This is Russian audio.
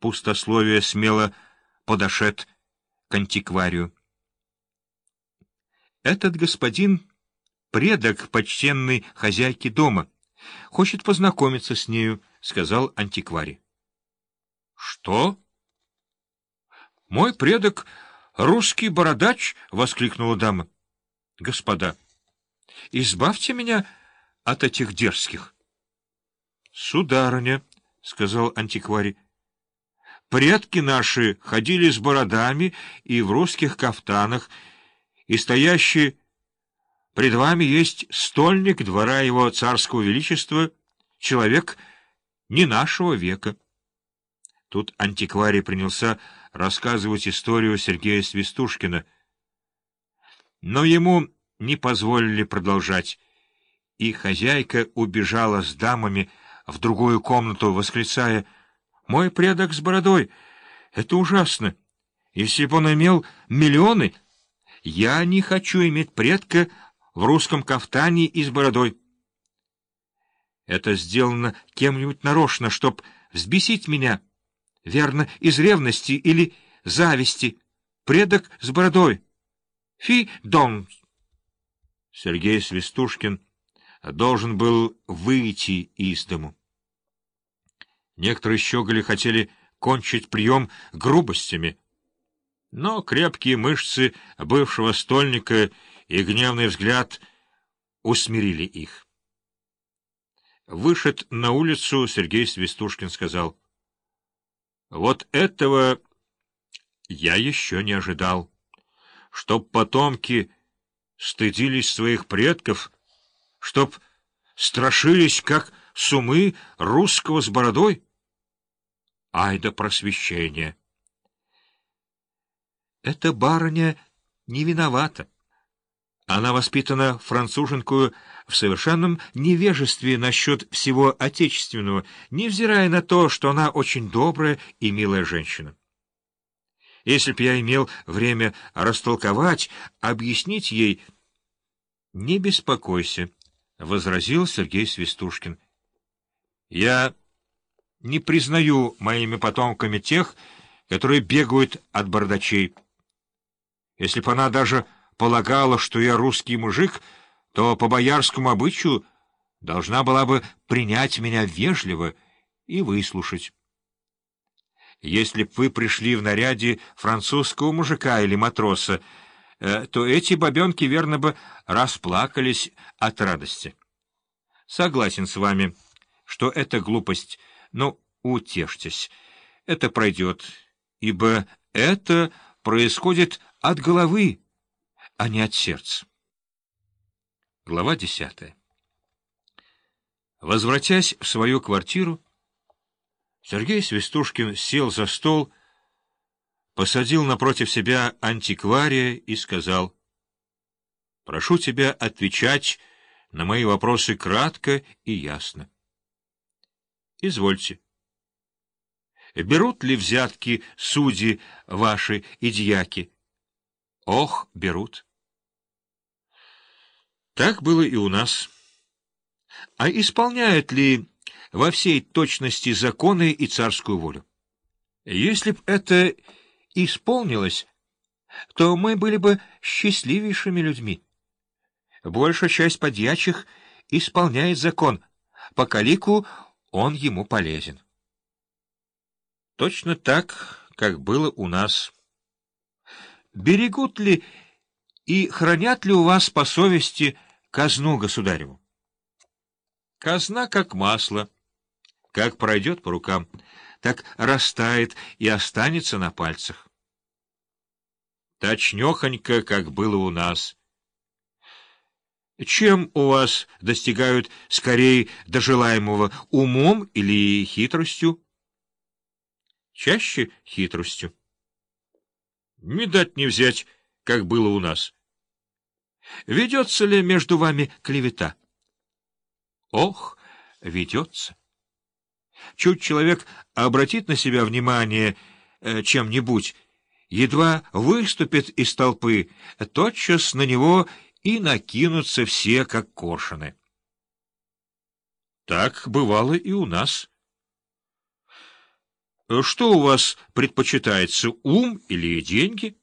пустословия смело подошед к антикварию. Этот господин — предок почтенной хозяйки дома. Хочет познакомиться с нею, — сказал антикварий. — Что? — Мой предок — русский бородач, — воскликнула дама. — Господа, избавьте меня от этих дерзких. — Сударыня, — сказал антикварий, — предки наши ходили с бородами и в русских кафтанах, и стоящий пред вами есть стольник двора его царского величества, человек не нашего века. Тут антикварий принялся рассказывать историю Сергея Свистушкина, но ему не позволили продолжать, и хозяйка убежала с дамами в другую комнату, восклицая «Мой предок с бородой! Это ужасно! Если бы он имел миллионы...» Я не хочу иметь предка в русском кафтане и с бородой. Это сделано кем-нибудь нарочно, чтоб взбесить меня, верно, из ревности или зависти. Предок с бородой. Фи дон. Сергей Свистушкин должен был выйти из дому. Некоторые щеголи хотели кончить прием грубостями — но крепкие мышцы бывшего стольника и гневный взгляд усмирили их. Вышед на улицу, Сергей Свистушкин сказал, «Вот этого я еще не ожидал, чтоб потомки стыдились своих предков, чтоб страшились, как сумы русского с бородой. Ай да просвещение!» Эта барыня не виновата. Она воспитана француженкую в совершенном невежестве насчет всего отечественного, невзирая на то, что она очень добрая и милая женщина. Если б я имел время растолковать, объяснить ей... — Не беспокойся, — возразил Сергей Свистушкин. — Я не признаю моими потомками тех, которые бегают от бардачей. Если б она даже полагала, что я русский мужик, то по боярскому обычаю должна была бы принять меня вежливо и выслушать. Если б вы пришли в наряде французского мужика или матроса, э, то эти бабенки, верно бы, расплакались от радости. Согласен с вами, что это глупость, но утешьтесь, это пройдет, ибо это происходит от головы, а не от сердца. Глава десятая. Возвратясь в свою квартиру, Сергей Свистушкин сел за стол, посадил напротив себя антиквария и сказал, «Прошу тебя отвечать на мои вопросы кратко и ясно». «Извольте». «Берут ли взятки судьи ваши и дьяки?» Ох, берут. Так было и у нас. А исполняют ли во всей точности законы и царскую волю? Если б это исполнилось, то мы были бы счастливейшими людьми. Большая часть подьячих исполняет закон, по калику он ему полезен. Точно так, как было у нас берегут ли и хранят ли у вас по совести казну государеву? Казна как масло, как пройдет по рукам, так растает и останется на пальцах. Точнёхонько, как было у нас. Чем у вас достигают скорее до желаемого, умом или хитростью? Чаще хитростью. Не дать не взять, как было у нас. Ведется ли между вами клевета? Ох, ведется. Чуть человек обратит на себя внимание э, чем-нибудь, едва выступит из толпы, тотчас на него и накинутся все, как коршуны. Так бывало и у нас. Что у вас предпочитается, ум или деньги?